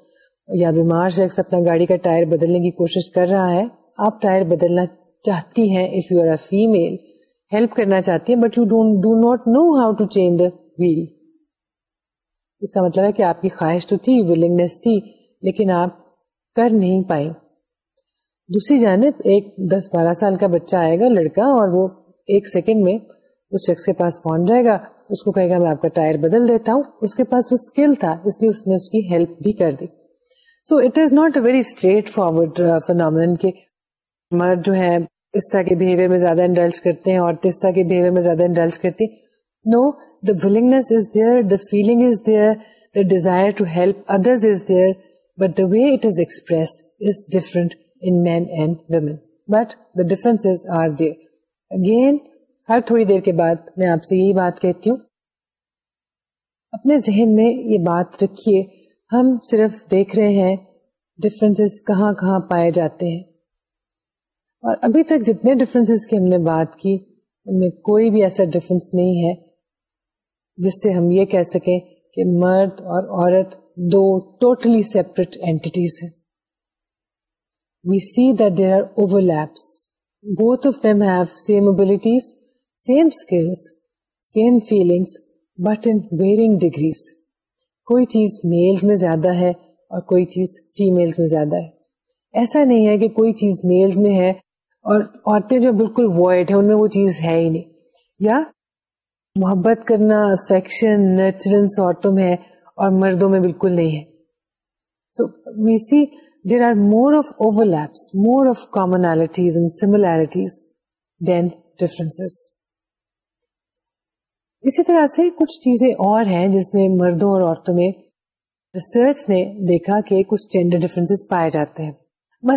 یا بیمار شخص اپنا گاڑی کا ٹائر بدلنے کی کوشش کر رہا ہے آپ ٹائر بدلنا چاہتی ہیں if you are a female help کرنا چاہتی ہیں but you do not know how to change the wheel اس کا مطلب ہے کہ آپ کی خواہش تو تھی ولنگنیس تھی لیکن آپ کر نہیں پائیں دوسری جانب ایک دس بارہ سال کا بچہ آئے گا لڑکا اور وہ ایک سیکنڈ میں اس شخص کے پاس پہنچ جائے گا اس کو کہے گا میں آپ کا ٹائر بدل دیتا ہوں اس کے پاس وہ اسکل تھا اس لیے اس نے اس کی ہیلپ بھی کر دی so it is not a very straightforward phenomenon کے مرد جو ہے اس طرح کے بہیویئر میں زیادہ انڈلج کرتے ہیں اور اس طرح کے بہیویئر میں زیادہ انڈلج کرتی no the willingness is there the feeling is there the desire to help others is there but the way it is express is different men and women but the differences are there again ہر تھوڑی دیر کے بعد میں آپ سے یہی بات کہتی ہوں اپنے ذہن میں یہ بات رکھیے ہم صرف دیکھ رہے ہیں ڈفرینس کہاں کہاں پائے جاتے ہیں اور ابھی تک جتنے ڈفرینس کی ہم نے بات کی ان میں کوئی بھی ایسا ڈفرینس نہیں ہے جس سے ہم یہ کہہ سکیں کہ مرد اور عورت دو ٹوٹلی سیپریٹ اینٹیز ہیں we see that there are overlaps. Both of them have same abilities, same skills, same feelings, but in varying degrees. کوئی چیز میلز میں زیادہ ہے اور کوئی چیز فیمیلز میں زیادہ ہے ایسا نہیں ہے کہ کوئی چیز میلز میں ہے اور عورتیں جو بالکل وائڈ ہیں ان میں وہ چیز ہے ہی نہیں یا محبت کرنا سیکشن نیچرنس عورتوں میں ہے اور مردوں میں بالکل نہیں ہے so we see there are مورین سیر اسی طرح سے کچھ چیزیں اور ہیں جس میں مردوں اور دیکھا کچھ جینڈر ڈف پائے جاتے ہیں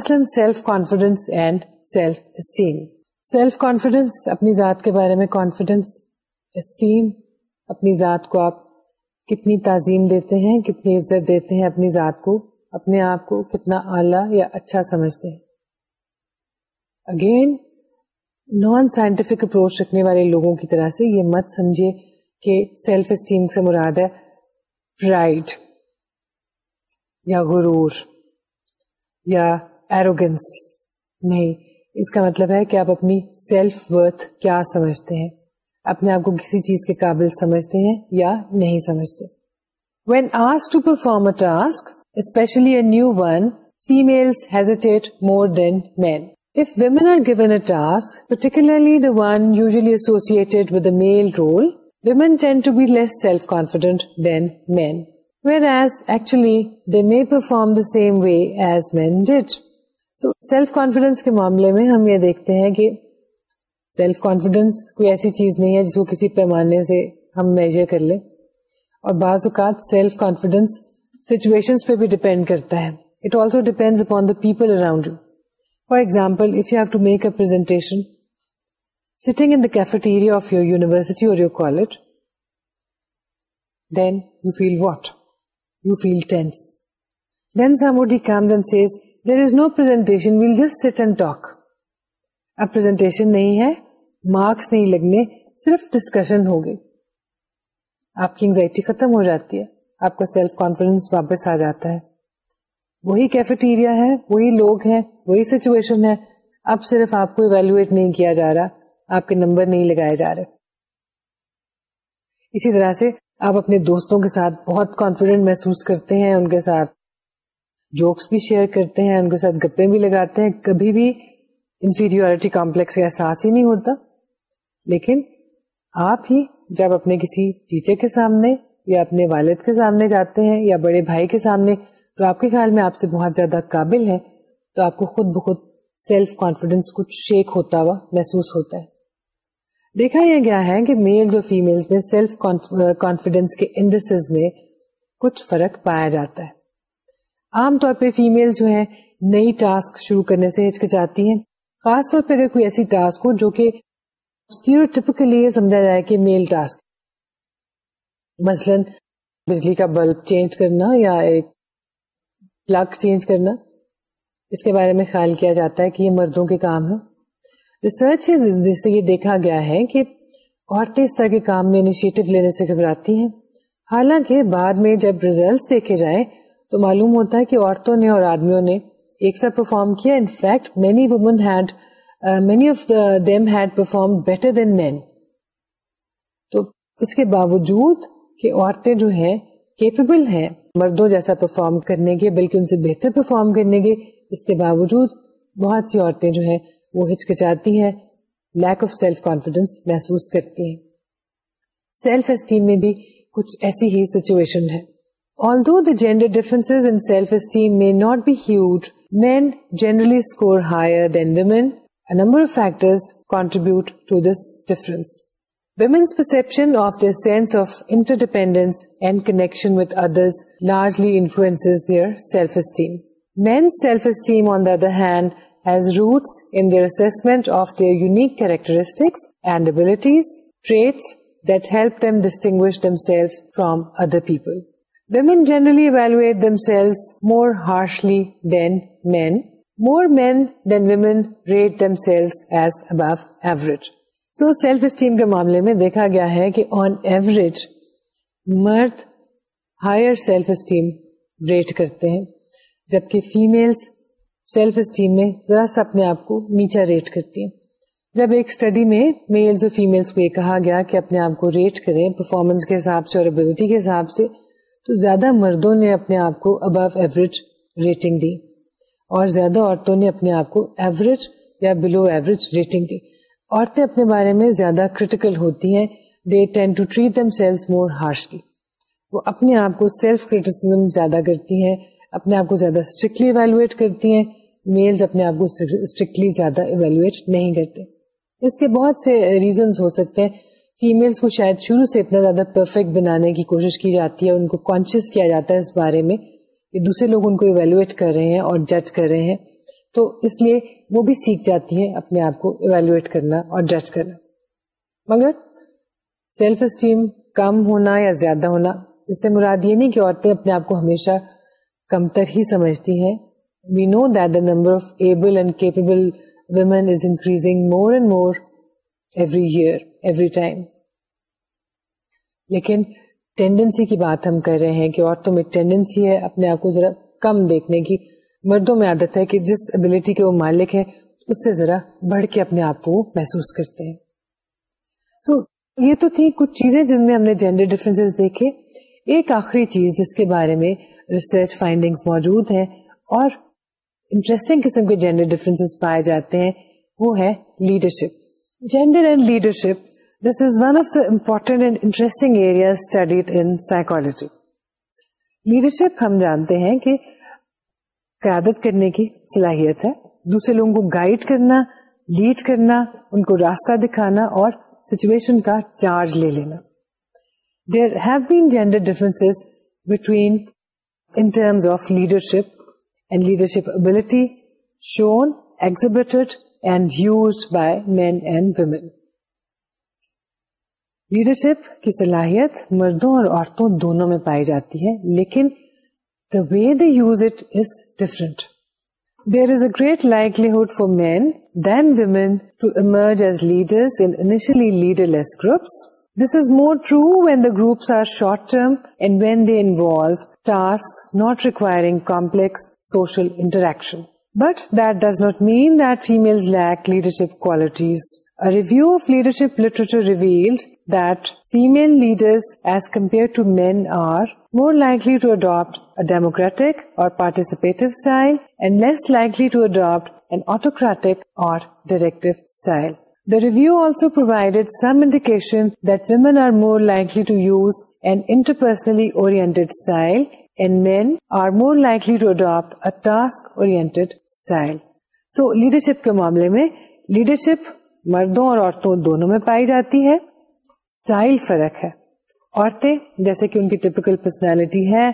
سیلف کانفیڈینس اپنی ذات کے بارے میں کانفیڈینس اسٹیم اپنی ذات کو آپ کتنی تعظیم دیتے ہیں کتنی عزت دیتے ہیں اپنی ذات کو اپنے آپ کو کتنا اعلیٰ یا اچھا سمجھتے ہیں اگین نان سائنٹیفک اپروچ رکھنے والے لوگوں کی طرح سے یہ مت سمجھے کہ سیلف اسٹیم سے مراد ہے پرائڈ یا یا غرور ایروگنس نہیں اس کا مطلب ہے کہ آپ اپنی سیلف ورتھ کیا سمجھتے ہیں اپنے آپ کو کسی چیز کے قابل سمجھتے ہیں یا نہیں سمجھتے when as to perform a task new one female form the same way that self confidence کے معاملے میں ہم یہ دیکھتے ہیں کہ سیلف کانفیڈینس کوئی ایسی چیز نہیں ہے جس کو کسی پیمانے سے ہم میجر کر لیں اور بعض اوقات کانفیڈینس سچویشن پہ بھی ڈیپینڈ کرتا ہے it also depend upon the people around you for example if you have to make a presentation sitting in the cafeteria of your university اور your college then you feel what you feel tense then some would he come then says there is no presentation well just sit and talk اب presentation نہیں ہے marks نہیں لگنے صرف discussion ہوگی آپ کی انگزائٹی ختم ہو جاتی ہے آپ کا سیلف کانفیڈینس واپس آ جاتا ہے وہی کیفیٹیریا ہے وہی لوگ ہیں وہی سچویشن ہے اب صرف آپ کو ایویلویٹ نہیں کیا جا رہا آپ کے نمبر نہیں لگائے جا رہے اسی طرح سے آپ اپنے دوستوں کے ساتھ بہت کانفیڈینٹ محسوس کرتے ہیں ان کے ساتھ جوکس بھی شیئر کرتے ہیں ان کے ساتھ گپے بھی لگاتے ہیں کبھی بھی انفیریورٹی کمپلیکس کا احساس ہی نہیں ہوتا لیکن آپ ہی جب اپنے کسی ٹیچر کے سامنے یا اپنے والد کے سامنے جاتے ہیں یا بڑے بھائی کے سامنے تو آپ کے خیال میں آپ سے بہت زیادہ قابل ہے تو آپ کو خود بخود سیلف کانفیڈینس کچھ شیک ہوتا ہوا محسوس ہوتا ہے دیکھا یہ گیا ہے کہ میلز اور فیمل میں سیلف کانفیڈینس کے انڈیسز میں کچھ فرق پایا جاتا ہے عام طور پہ فیمل جو ہے نئی ٹاسک شروع کرنے سے ہچکچاتی ہیں خاص طور پہ اگر کوئی ایسی ٹاسک ہو جو کہ سمجھا جائے کہ میل ٹاسک مثلا بجلی کا بلب چینج کرنا یا ایک پلگ چینج کرنا اس کے بارے میں خیال کیا جاتا ہے کہ یہ مردوں کے کام ہے جس سے یہ دیکھا گیا ہے کہ عورتیں اس طرح کے کام میں انیشیٹو لینے سے گھبراتی ہیں حالانکہ بعد میں جب ریزلٹ دیکھے جائیں تو معلوم ہوتا ہے کہ عورتوں نے اور آدمیوں نے ایک ساتھ پرفارم کیا in fact many women had many of them had perform better than men تو اس کے باوجود کہ عورتیں جو ہیں کیپیبل ہیں مردوں جیسا پرفارم کرنے کے بلکہ ان سے بہتر پرفارم کرنے کے اس کے باوجود بہت سی عورتیں جو ہیں وہ ہچکچاتی ہیں لیک آف سیلف کانفیڈینس محسوس کرتی ہیں سیلف اسٹیم میں بھی کچھ ایسی ہی سچویشن ہے gender difference in self esteem میں score be huge men generally score higher than contribute number of difference. Women's perception of their sense of interdependence and connection with others largely influences their self-esteem. Men's self-esteem, on the other hand, has roots in their assessment of their unique characteristics and abilities, traits that help them distinguish themselves from other people. Women generally evaluate themselves more harshly than men. More men than women rate themselves as above average. So self esteem کے معاملے میں دیکھا گیا ہے کہ on average مرد higher self esteem rate کرتے ہیں جبکہ فیملس سیلف اسٹیم میں ذرا سا اپنے آپ کو نیچا ریٹ کرتی ہیں جب ایک اسٹڈی میں میلز اور فیمیلس کو یہ کہا گیا کہ اپنے آپ کو ریٹ کریں پرفارمنس کے حساب سے اور ابلٹی کے حساب سے تو زیادہ مردوں نے اپنے آپ کو ابو ایوریج ریٹنگ دی اور زیادہ عورتوں نے اپنے آپ کو ایوریج یا بلو ایوریج ریٹنگ دی عورتیں اپنے بارے میں زیادہ کرٹیکل ہوتی ہیں they tend to treat them more harshly وہ اپنے آپ کو سیلف زیادہ کرتی ہیں اپنے آپ کو زیادہ اسٹرکٹلی ایویلویٹ کرتی ہیں میلز اپنے آپ کو اسٹرکٹلی زیادہ ایویلویٹ نہیں کرتے اس کے بہت سے ریزنس ہو سکتے ہیں فیملس کو شاید شروع سے اتنا زیادہ پرفیکٹ بنانے کی کوشش کی جاتی ہے ان کو کانشیس کیا جاتا ہے اس بارے میں کہ دوسرے لوگ ان کو ایویلویٹ کر رہے ہیں اور جج کر رہے ہیں تو اس لیے وہ بھی سیکھ جاتی ہیں اپنے آپ کو ایویلویٹ کرنا اور جج کرنا مگر سیلف اسٹیم کم ہونا یا زیادہ ہونا اس سے مراد یہ نہیں کہ عورتیں اپنے آپ کو ہمیشہ کمتر ہی سمجھتی ہیں we know that the number of able and capable women is increasing more and more every year every time لیکن ٹینڈنسی کی بات ہم کر رہے ہیں کہ عورتوں میں ٹینڈنسی ہے اپنے آپ کو ذرا کم دیکھنے کی مردوں میں عادت ہے کہ جس ابلیٹی کے وہ مالک ہیں اس سے ذرا بڑھ کے اپنے آپ کو محسوس کرتے ہیں سو so, یہ تو تھی کچھ چیزیں جن میں ہم نے جینڈر ڈفرینس دیکھے ایک آخری چیز جس کے بارے میں ریسرچ فائنڈنگ موجود ہیں اور انٹرسٹنگ قسم کے جینڈر ڈفرینس پائے جاتے ہیں وہ ہے leadership gender and leadership this is one of the important and interesting area studied in psychology leadership ہم جانتے ہیں کہ قیادت کرنے کی صلاحیت ہے دوسرے لوگوں کو گائیڈ کرنا لیڈ کرنا ان کو راستہ دکھانا اور سچویشن کا چارج لے لینا there have been gender between in terms of leadership and leadership ability shown exhibited and use by men and women leadership کی صلاحیت مردوں اور عورتوں دونوں میں پائی جاتی ہے لیکن The way they use it is different. There is a great likelihood for men than women to emerge as leaders in initially leaderless groups. This is more true when the groups are short-term and when they involve tasks not requiring complex social interaction. But that does not mean that females lack leadership qualities. A review of leadership literature revealed that female leaders as compared to men are more likely to adapt a democratic or participate style less likely to adapt autocratic or direct review also provided some indication are more likely to use and interpersonally oriented style and men are more likely to adapt a task style so leadership کے معاملے میں leadership مردوں اور عورتوں دونوں میں پائی جاتی ہے اسٹائل فرق ہے عورتیں جیسے کہ ان کی ٹیپیکل پرسنالٹی ہے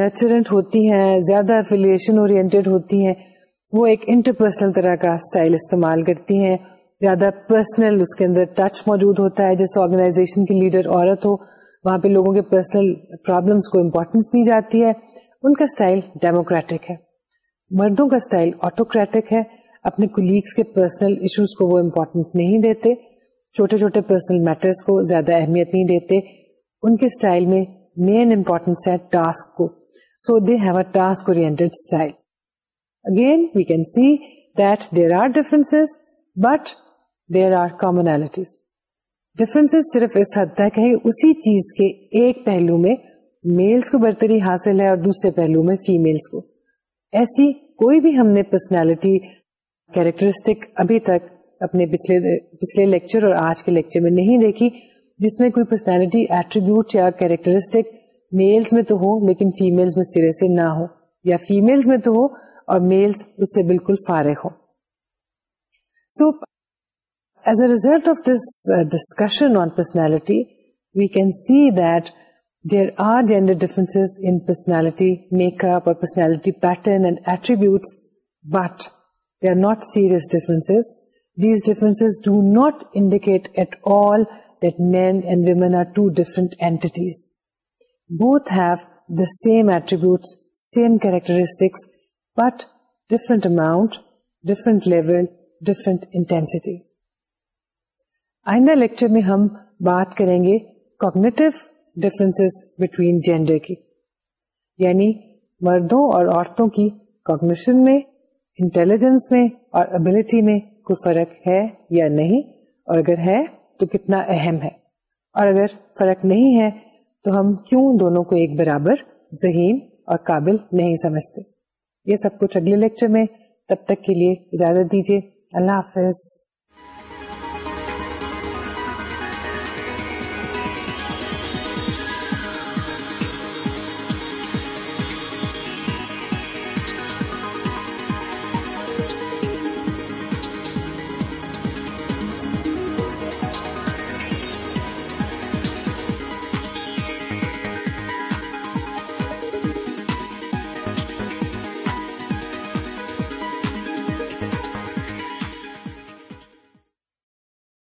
نیچرنٹ ہوتی ہیں زیادہ افیلیشن اورینٹیڈ ہوتی ہیں وہ ایک طرح کا اسٹائل استعمال کرتی ہیں زیادہ پرسنل اس کے اندر ٹچ موجود ہوتا ہے جیسے آرگنائزیشن کی لیڈر عورت ہو وہاں پہ لوگوں کے پرسنل پرابلمس کو امپورٹینس دی جاتی ہے ان کا اسٹائل ڈیموکریٹک ہے مردوں کا اسٹائل آٹوکریٹک ہے اپنے کولیگس کے پرسنل ایشوز کو وہ امپورٹینس نہیں دیتے چھوٹے چھوٹے پرسنل میٹرس کو زیادہ اہمیت نہیں دیتے ان کے اسٹائل میں مین امپورٹینس ہے ٹاسک کو so they have a task oriental again we can see that there are difference but there are commonalities difference صرف اس حد تک ہے اسی چیز کے ایک پہلو میں میلس کو برتری حاصل ہے اور دوسرے پہلو میں فیملس کو ایسی کوئی بھی ہم نے پرسنالٹی کیریکٹرسٹک ابھی تک اپنے پچھلے پچھلے لیکچر اور آج کے لیکچر میں نہیں دیکھی جس میں کوئی پرسنالٹی ایٹریبیوٹ یا کیریکٹرسٹک میلز میں تو ہو لیکن فیمیلز میں سرے سے نہ ہو یا فیمیلز میں تو ہو اور میلز اس سے بالکل فارغ ہو so as a result of this discussion on personality we can see that there are gender difference in personality make up or personality pattern and pattern attributes but they are not serious difference these difference do not indicate at all that men and women are two different entities. Both have the same attributes, same characteristics, but different amount, different level, different intensity. آئندہ lecture میں ہم بات کریں گے cognitive difference between gender کی یعنی مردوں اور عورتوں کی کوگنیشن میں انٹیلیجنس میں اور ابلٹی میں کوئی فرق ہے یا نہیں اور اگر ہے تو کتنا اہم ہے اور اگر فرق نہیں ہے تو ہم کیوں دونوں کو ایک برابر ذہین اور قابل نہیں سمجھتے یہ سب کچھ اگلے لیکچر میں تب تک کے لیے اجازت دیجیے اللہ حافظ